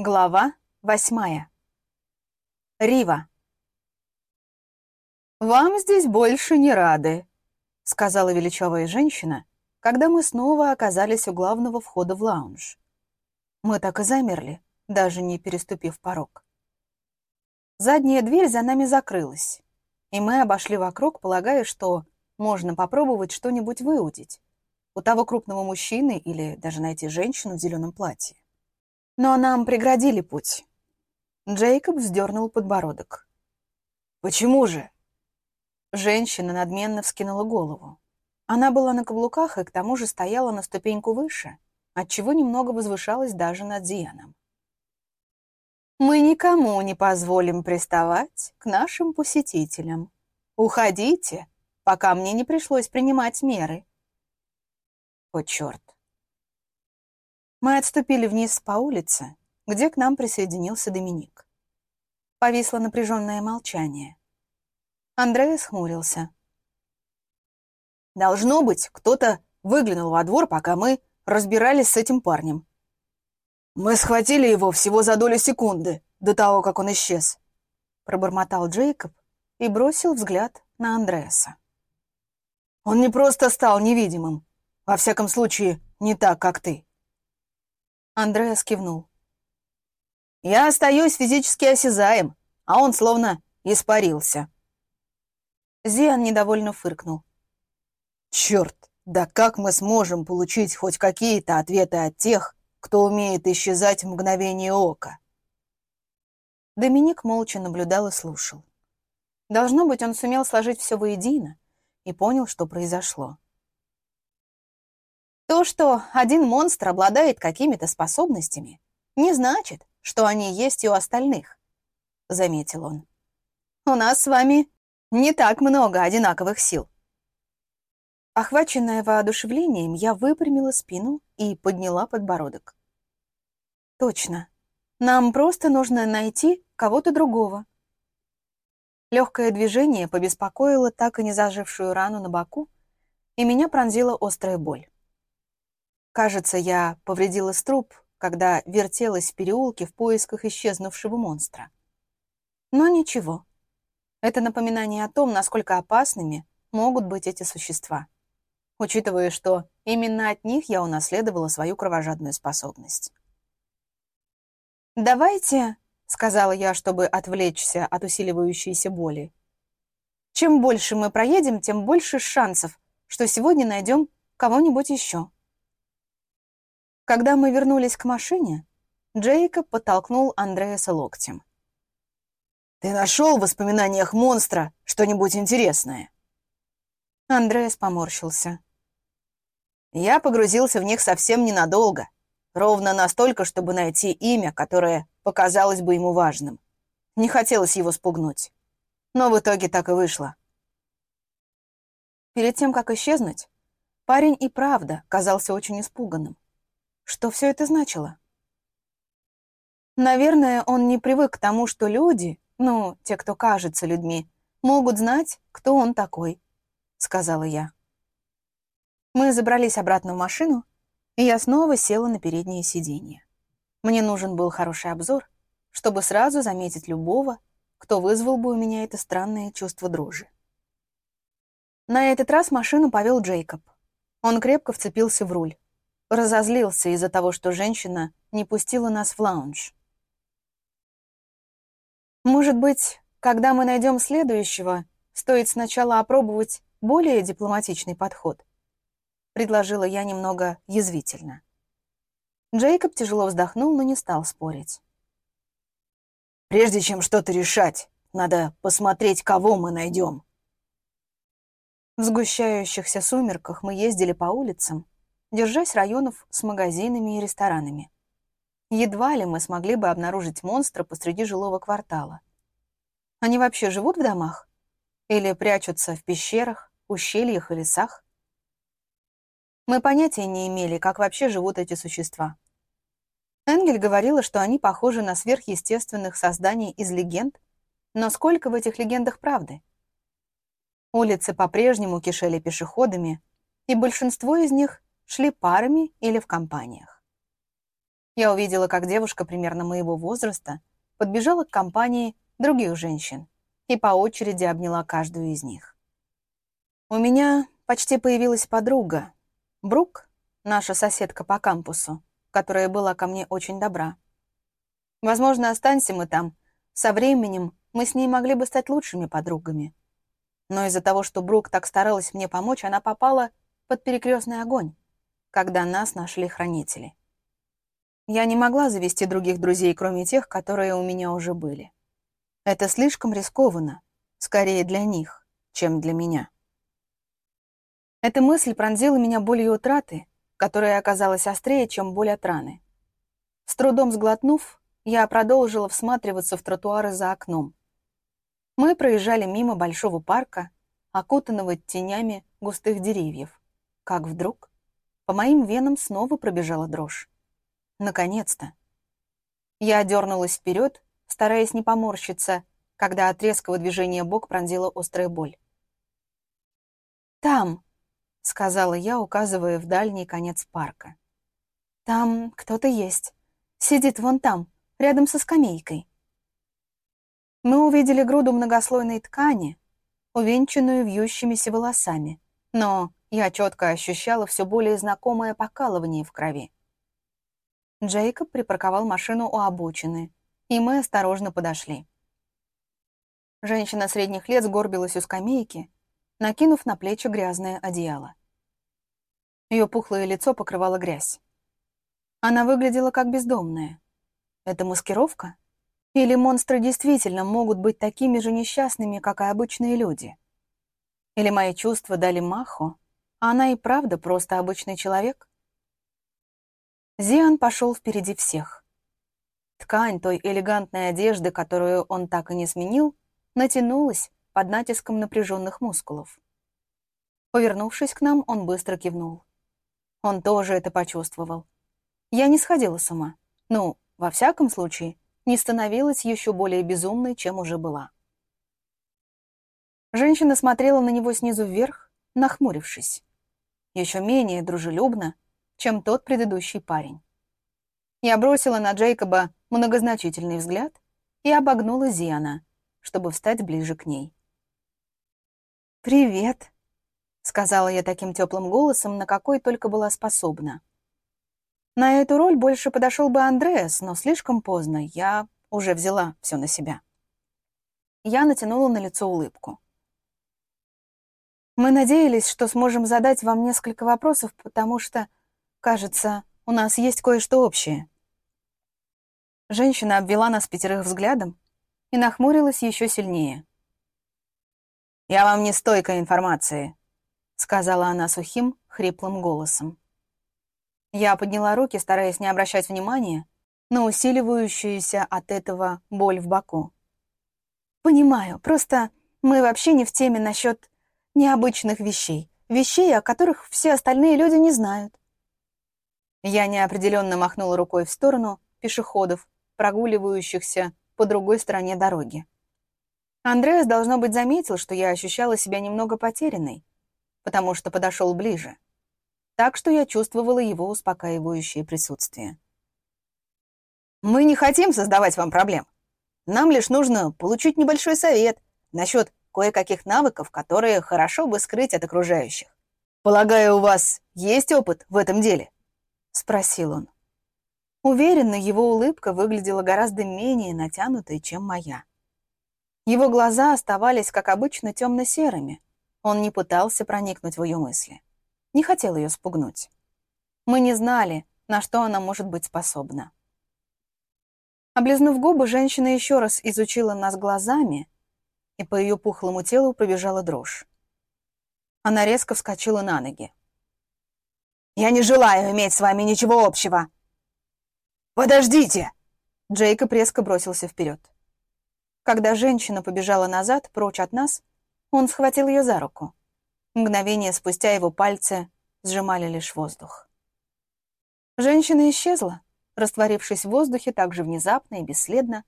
Глава восьмая. Рива. «Вам здесь больше не рады», — сказала величавая женщина, когда мы снова оказались у главного входа в лаунж. Мы так и замерли, даже не переступив порог. Задняя дверь за нами закрылась, и мы обошли вокруг, полагая, что можно попробовать что-нибудь выудить у того крупного мужчины или даже найти женщину в зеленом платье. Но нам преградили путь. Джейкоб вздернул подбородок. «Почему же?» Женщина надменно вскинула голову. Она была на каблуках и к тому же стояла на ступеньку выше, отчего немного возвышалась даже над Зианом. «Мы никому не позволим приставать к нашим посетителям. Уходите, пока мне не пришлось принимать меры». О, черт! Мы отступили вниз по улице, где к нам присоединился Доминик. Повисло напряженное молчание. Андреас хмурился. «Должно быть, кто-то выглянул во двор, пока мы разбирались с этим парнем. Мы схватили его всего за долю секунды до того, как он исчез», пробормотал Джейкоб и бросил взгляд на Андреаса. «Он не просто стал невидимым, во всяком случае, не так, как ты. Андреас кивнул. «Я остаюсь физически осязаем, а он словно испарился». Зиан недовольно фыркнул. «Черт, да как мы сможем получить хоть какие-то ответы от тех, кто умеет исчезать в мгновение ока?» Доминик молча наблюдал и слушал. Должно быть, он сумел сложить все воедино и понял, что произошло. То, что один монстр обладает какими-то способностями, не значит, что они есть и у остальных, — заметил он. У нас с вами не так много одинаковых сил. Охваченная воодушевлением, я выпрямила спину и подняла подбородок. Точно. Нам просто нужно найти кого-то другого. Легкое движение побеспокоило так и не зажившую рану на боку, и меня пронзила острая боль. Кажется, я повредила струп, когда вертелась в переулке в поисках исчезнувшего монстра. Но ничего. Это напоминание о том, насколько опасными могут быть эти существа. Учитывая, что именно от них я унаследовала свою кровожадную способность. «Давайте», — сказала я, чтобы отвлечься от усиливающейся боли, «чем больше мы проедем, тем больше шансов, что сегодня найдем кого-нибудь еще». Когда мы вернулись к машине, Джейкоб подтолкнул Андреаса локтем. «Ты нашел в воспоминаниях монстра что-нибудь интересное?» Андреас поморщился. «Я погрузился в них совсем ненадолго, ровно настолько, чтобы найти имя, которое показалось бы ему важным. Не хотелось его спугнуть. Но в итоге так и вышло». Перед тем, как исчезнуть, парень и правда казался очень испуганным. Что все это значило? Наверное, он не привык к тому, что люди, ну, те, кто кажется людьми, могут знать, кто он такой, сказала я. Мы забрались обратно в машину, и я снова села на переднее сиденье. Мне нужен был хороший обзор, чтобы сразу заметить любого, кто вызвал бы у меня это странное чувство дрожи. На этот раз машину повел Джейкоб. Он крепко вцепился в руль разозлился из-за того, что женщина не пустила нас в лаунж. Может быть, когда мы найдем следующего, стоит сначала опробовать более дипломатичный подход? Предложила я немного язвительно. Джейкоб тяжело вздохнул, но не стал спорить. «Прежде чем что-то решать, надо посмотреть, кого мы найдем». В сгущающихся сумерках мы ездили по улицам, держась районов с магазинами и ресторанами. Едва ли мы смогли бы обнаружить монстра посреди жилого квартала. Они вообще живут в домах? Или прячутся в пещерах, ущельях и лесах? Мы понятия не имели, как вообще живут эти существа. Энгель говорила, что они похожи на сверхъестественных созданий из легенд, но сколько в этих легендах правды? Улицы по-прежнему кишели пешеходами, и большинство из них шли парами или в компаниях. Я увидела, как девушка примерно моего возраста подбежала к компании других женщин и по очереди обняла каждую из них. У меня почти появилась подруга. Брук, наша соседка по кампусу, которая была ко мне очень добра. Возможно, останься мы там, со временем мы с ней могли бы стать лучшими подругами. Но из-за того, что Брук так старалась мне помочь, она попала под перекрестный огонь, когда нас нашли хранители. Я не могла завести других друзей, кроме тех, которые у меня уже были. Это слишком рискованно, скорее для них, чем для меня. Эта мысль пронзила меня болью утраты, которая оказалась острее, чем боль от раны. С трудом сглотнув, я продолжила всматриваться в тротуары за окном. Мы проезжали мимо большого парка, окутанного тенями густых деревьев, как вдруг по моим венам снова пробежала дрожь. Наконец-то. Я дернулась вперед, стараясь не поморщиться, когда от резкого движения бок пронзила острая боль. «Там», — сказала я, указывая в дальний конец парка. «Там кто-то есть. Сидит вон там, рядом со скамейкой». Мы увидели груду многослойной ткани, увенчанную вьющимися волосами, но я четко ощущала все более знакомое покалывание в крови. Джейкоб припарковал машину у обочины, и мы осторожно подошли. Женщина средних лет сгорбилась у скамейки, накинув на плечи грязное одеяло. Ее пухлое лицо покрывало грязь. Она выглядела как бездомная. Это маскировка? Или монстры действительно могут быть такими же несчастными, как и обычные люди? Или мои чувства дали маху, она и правда просто обычный человек? Зиан пошел впереди всех. Ткань той элегантной одежды, которую он так и не сменил, натянулась под натиском напряженных мускулов. Повернувшись к нам, он быстро кивнул. Он тоже это почувствовал. Я не сходила с ума. Ну, во всяком случае, не становилась еще более безумной, чем уже была. Женщина смотрела на него снизу вверх, нахмурившись. Еще менее дружелюбно, чем тот предыдущий парень. Я бросила на Джейкоба многозначительный взгляд и обогнула Зиана, чтобы встать ближе к ней. «Привет», — сказала я таким теплым голосом, на какой только была способна. На эту роль больше подошел бы Андреас, но слишком поздно, я уже взяла все на себя. Я натянула на лицо улыбку. Мы надеялись, что сможем задать вам несколько вопросов, потому что Кажется, у нас есть кое-что общее. Женщина обвела нас пятерых взглядом и нахмурилась еще сильнее. «Я вам не стойка информации», — сказала она сухим, хриплым голосом. Я подняла руки, стараясь не обращать внимания на усиливающуюся от этого боль в боку. «Понимаю, просто мы вообще не в теме насчет необычных вещей, вещей, о которых все остальные люди не знают. Я неопределенно махнула рукой в сторону пешеходов, прогуливающихся по другой стороне дороги. Андреас, должно быть, заметил, что я ощущала себя немного потерянной, потому что подошел ближе. Так что я чувствовала его успокаивающее присутствие. «Мы не хотим создавать вам проблем. Нам лишь нужно получить небольшой совет насчет кое-каких навыков, которые хорошо бы скрыть от окружающих. Полагаю, у вас есть опыт в этом деле?» спросил он. Уверенно, его улыбка выглядела гораздо менее натянутой, чем моя. Его глаза оставались, как обычно, темно-серыми. Он не пытался проникнуть в ее мысли. Не хотел ее спугнуть. Мы не знали, на что она может быть способна. Облизнув губы, женщина еще раз изучила нас глазами, и по ее пухлому телу пробежала дрожь. Она резко вскочила на ноги. Я не желаю иметь с вами ничего общего!» «Подождите!» Джейкоб резко бросился вперед. Когда женщина побежала назад, прочь от нас, он схватил ее за руку. Мгновение спустя его пальцы сжимали лишь воздух. Женщина исчезла, растворившись в воздухе так же внезапно и бесследно,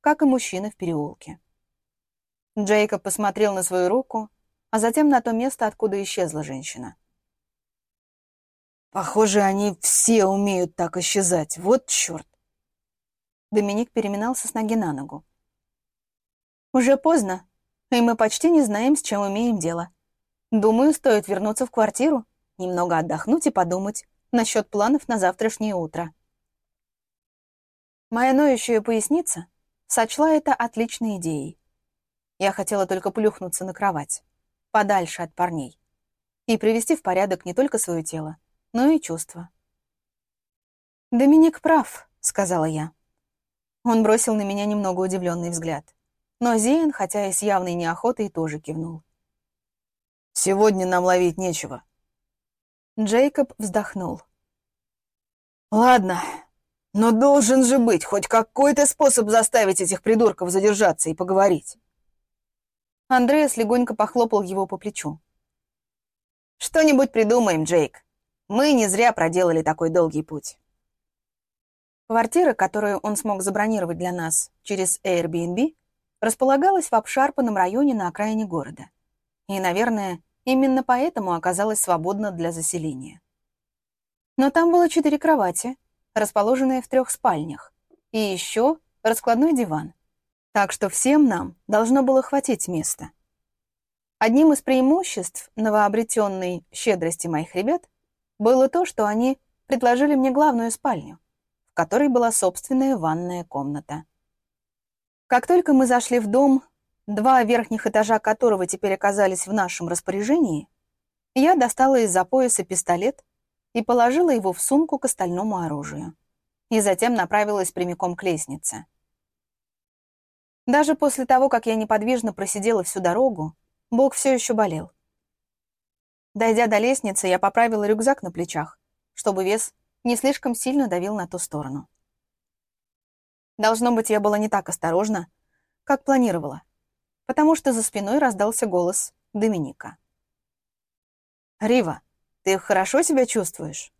как и мужчина в переулке. Джейкоб посмотрел на свою руку, а затем на то место, откуда исчезла женщина. Похоже, они все умеют так исчезать. Вот черт. Доминик переминался с ноги на ногу. Уже поздно, и мы почти не знаем, с чем имеем дело. Думаю, стоит вернуться в квартиру, немного отдохнуть и подумать насчет планов на завтрашнее утро. Моя ноющая поясница сочла это отличной идеей. Я хотела только плюхнуться на кровать, подальше от парней, и привести в порядок не только свое тело, но и чувства. «Доминик прав», — сказала я. Он бросил на меня немного удивленный взгляд. Но Зейн, хотя и с явной неохотой, тоже кивнул. «Сегодня нам ловить нечего». Джейкоб вздохнул. «Ладно, но должен же быть хоть какой-то способ заставить этих придурков задержаться и поговорить. Андреас легонько похлопал его по плечу. «Что-нибудь придумаем, Джейк. Мы не зря проделали такой долгий путь». Квартира, которую он смог забронировать для нас через Airbnb, располагалась в обшарпанном районе на окраине города. И, наверное, именно поэтому оказалась свободна для заселения. Но там было четыре кровати, расположенные в трех спальнях, и еще раскладной диван. Так что всем нам должно было хватить места. Одним из преимуществ новообретенной щедрости моих ребят было то, что они предложили мне главную спальню, в которой была собственная ванная комната. Как только мы зашли в дом, два верхних этажа которого теперь оказались в нашем распоряжении, я достала из-за пояса пистолет и положила его в сумку к остальному оружию. И затем направилась прямиком к лестнице. Даже после того, как я неподвижно просидела всю дорогу, бок все еще болел. Дойдя до лестницы, я поправила рюкзак на плечах, чтобы вес не слишком сильно давил на ту сторону. Должно быть, я была не так осторожна, как планировала, потому что за спиной раздался голос Доминика. «Рива, ты хорошо себя чувствуешь?»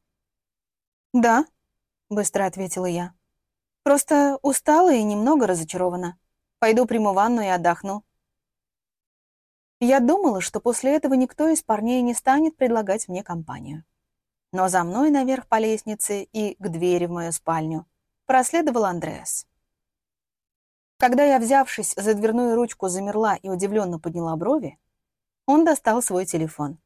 «Да», — быстро ответила я. «Просто устала и немного разочарована. Пойду приму ванну и отдохну». Я думала, что после этого никто из парней не станет предлагать мне компанию. Но за мной наверх по лестнице и к двери в мою спальню проследовал Андреас. Когда я, взявшись за дверную ручку, замерла и удивленно подняла брови, он достал свой телефон.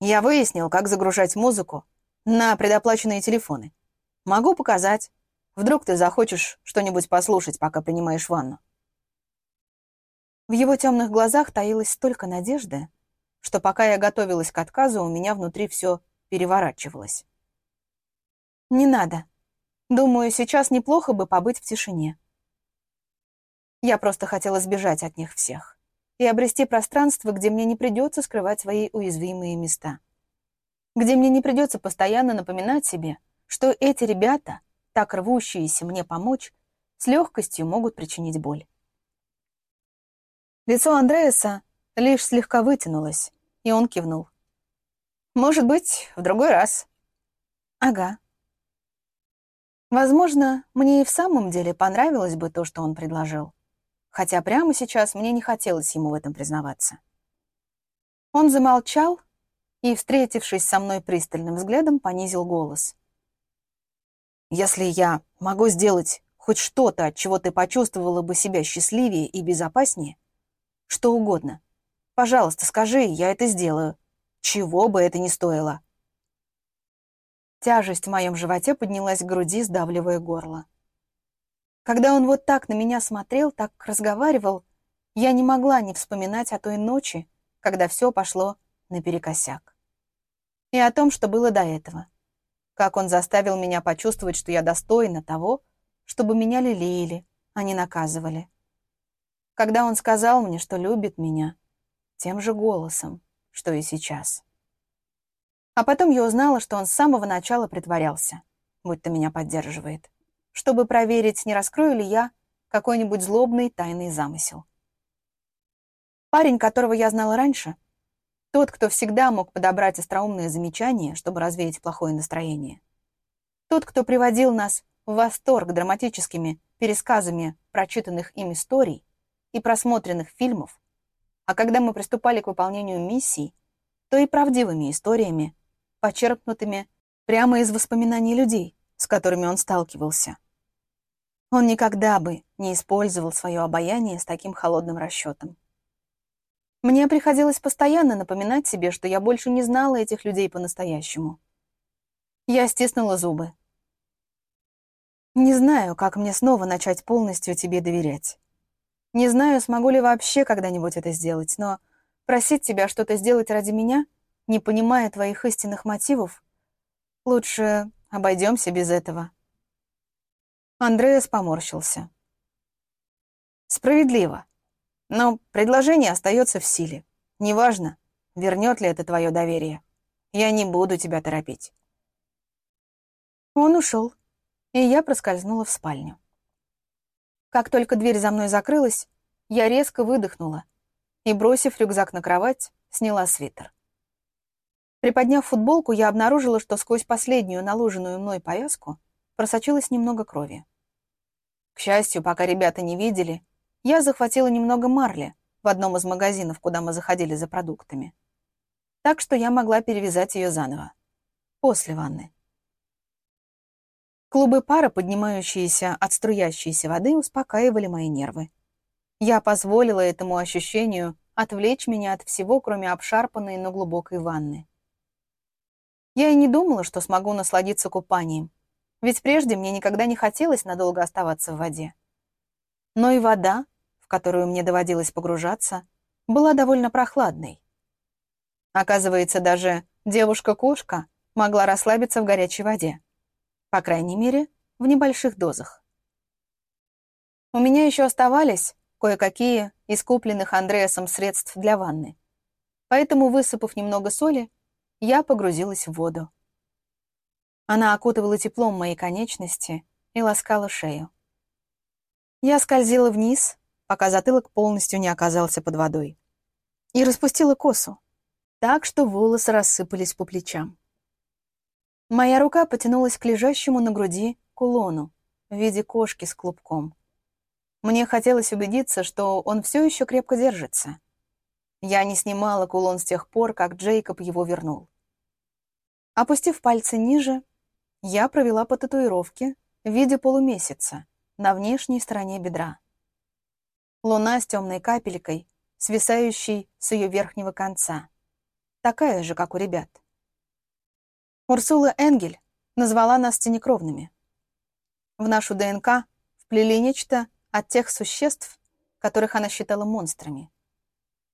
Я выяснил, как загружать музыку на предоплаченные телефоны. Могу показать. Вдруг ты захочешь что-нибудь послушать, пока принимаешь ванну. В его темных глазах таилось столько надежды, что пока я готовилась к отказу, у меня внутри все переворачивалось. «Не надо. Думаю, сейчас неплохо бы побыть в тишине. Я просто хотела сбежать от них всех и обрести пространство, где мне не придется скрывать свои уязвимые места. Где мне не придется постоянно напоминать себе, что эти ребята, так рвущиеся мне помочь, с легкостью могут причинить боль. Лицо Андреаса лишь слегка вытянулось, и он кивнул. «Может быть, в другой раз». «Ага». Возможно, мне и в самом деле понравилось бы то, что он предложил хотя прямо сейчас мне не хотелось ему в этом признаваться. Он замолчал и, встретившись со мной пристальным взглядом, понизил голос. «Если я могу сделать хоть что-то, от чего ты почувствовала бы себя счастливее и безопаснее, что угодно, пожалуйста, скажи, я это сделаю, чего бы это ни стоило». Тяжесть в моем животе поднялась к груди, сдавливая горло. Когда он вот так на меня смотрел, так разговаривал, я не могла не вспоминать о той ночи, когда все пошло наперекосяк. И о том, что было до этого. Как он заставил меня почувствовать, что я достойна того, чтобы меня лелеяли, а не наказывали. Когда он сказал мне, что любит меня, тем же голосом, что и сейчас. А потом я узнала, что он с самого начала притворялся, будто меня поддерживает чтобы проверить, не раскрою ли я какой-нибудь злобный тайный замысел. Парень, которого я знала раньше, тот, кто всегда мог подобрать остроумные замечания, чтобы развеять плохое настроение. Тот, кто приводил нас в восторг драматическими пересказами прочитанных им историй и просмотренных фильмов, а когда мы приступали к выполнению миссий, то и правдивыми историями, почерпнутыми прямо из воспоминаний людей, с которыми он сталкивался. Он никогда бы не использовал свое обаяние с таким холодным расчетом. Мне приходилось постоянно напоминать себе, что я больше не знала этих людей по-настоящему. Я стиснула зубы. Не знаю, как мне снова начать полностью тебе доверять. Не знаю, смогу ли вообще когда-нибудь это сделать, но просить тебя что-то сделать ради меня, не понимая твоих истинных мотивов, лучше обойдемся без этого. Андреас поморщился. Справедливо. Но предложение остается в силе. Неважно, вернет ли это твое доверие. Я не буду тебя торопить. Он ушел, и я проскользнула в спальню. Как только дверь за мной закрылась, я резко выдохнула и, бросив рюкзак на кровать, сняла свитер. Приподняв футболку, я обнаружила, что сквозь последнюю наложенную мной повязку просочилось немного крови. К счастью, пока ребята не видели, я захватила немного марли в одном из магазинов, куда мы заходили за продуктами. Так что я могла перевязать ее заново. После ванны. Клубы пара, поднимающиеся от струящейся воды, успокаивали мои нервы. Я позволила этому ощущению отвлечь меня от всего, кроме обшарпанной, но глубокой ванны. Я и не думала, что смогу насладиться купанием, ведь прежде мне никогда не хотелось надолго оставаться в воде. Но и вода, которую мне доводилось погружаться, была довольно прохладной. Оказывается, даже девушка-кошка могла расслабиться в горячей воде. По крайней мере, в небольших дозах. У меня еще оставались кое-какие из купленных Андреасом средств для ванны. Поэтому, высыпав немного соли, я погрузилась в воду. Она окутывала теплом мои конечности и ласкала шею. Я скользила вниз, пока затылок полностью не оказался под водой, и распустила косу, так что волосы рассыпались по плечам. Моя рука потянулась к лежащему на груди кулону в виде кошки с клубком. Мне хотелось убедиться, что он все еще крепко держится. Я не снимала кулон с тех пор, как Джейкоб его вернул. Опустив пальцы ниже, я провела по татуировке в виде полумесяца на внешней стороне бедра. Луна с темной капелькой, свисающей с ее верхнего конца. Такая же, как у ребят. Урсула Энгель назвала нас тенекровными. В нашу ДНК вплели нечто от тех существ, которых она считала монстрами.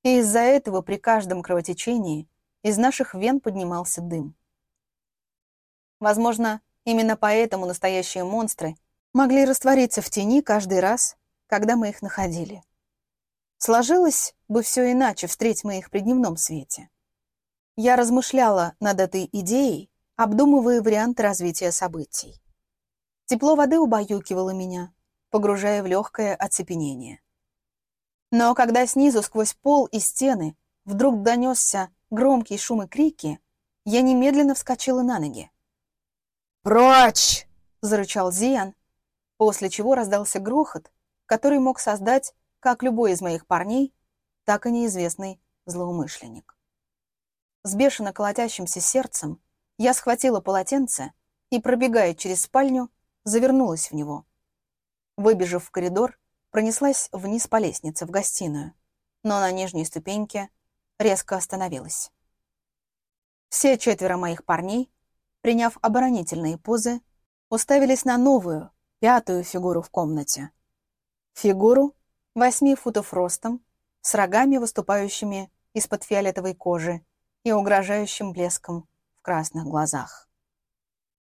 И из-за этого при каждом кровотечении из наших вен поднимался дым. Возможно, именно поэтому настоящие монстры могли раствориться в тени каждый раз, когда мы их находили. Сложилось бы все иначе, встреть мы их при дневном свете. Я размышляла над этой идеей, обдумывая варианты развития событий. Тепло воды убаюкивало меня, погружая в легкое оцепенение. Но когда снизу сквозь пол и стены вдруг донесся громкий шум и крики, я немедленно вскочила на ноги. «Прочь!» — зарычал Зиян, после чего раздался грохот, который мог создать как любой из моих парней, так и неизвестный злоумышленник. С бешено колотящимся сердцем я схватила полотенце и, пробегая через спальню, завернулась в него. Выбежав в коридор, пронеслась вниз по лестнице в гостиную, но на нижней ступеньке резко остановилась. Все четверо моих парней, приняв оборонительные позы, уставились на новую, пятую фигуру в комнате. Фигуру восьми футов ростом, с рогами, выступающими из-под фиолетовой кожи и угрожающим блеском в красных глазах.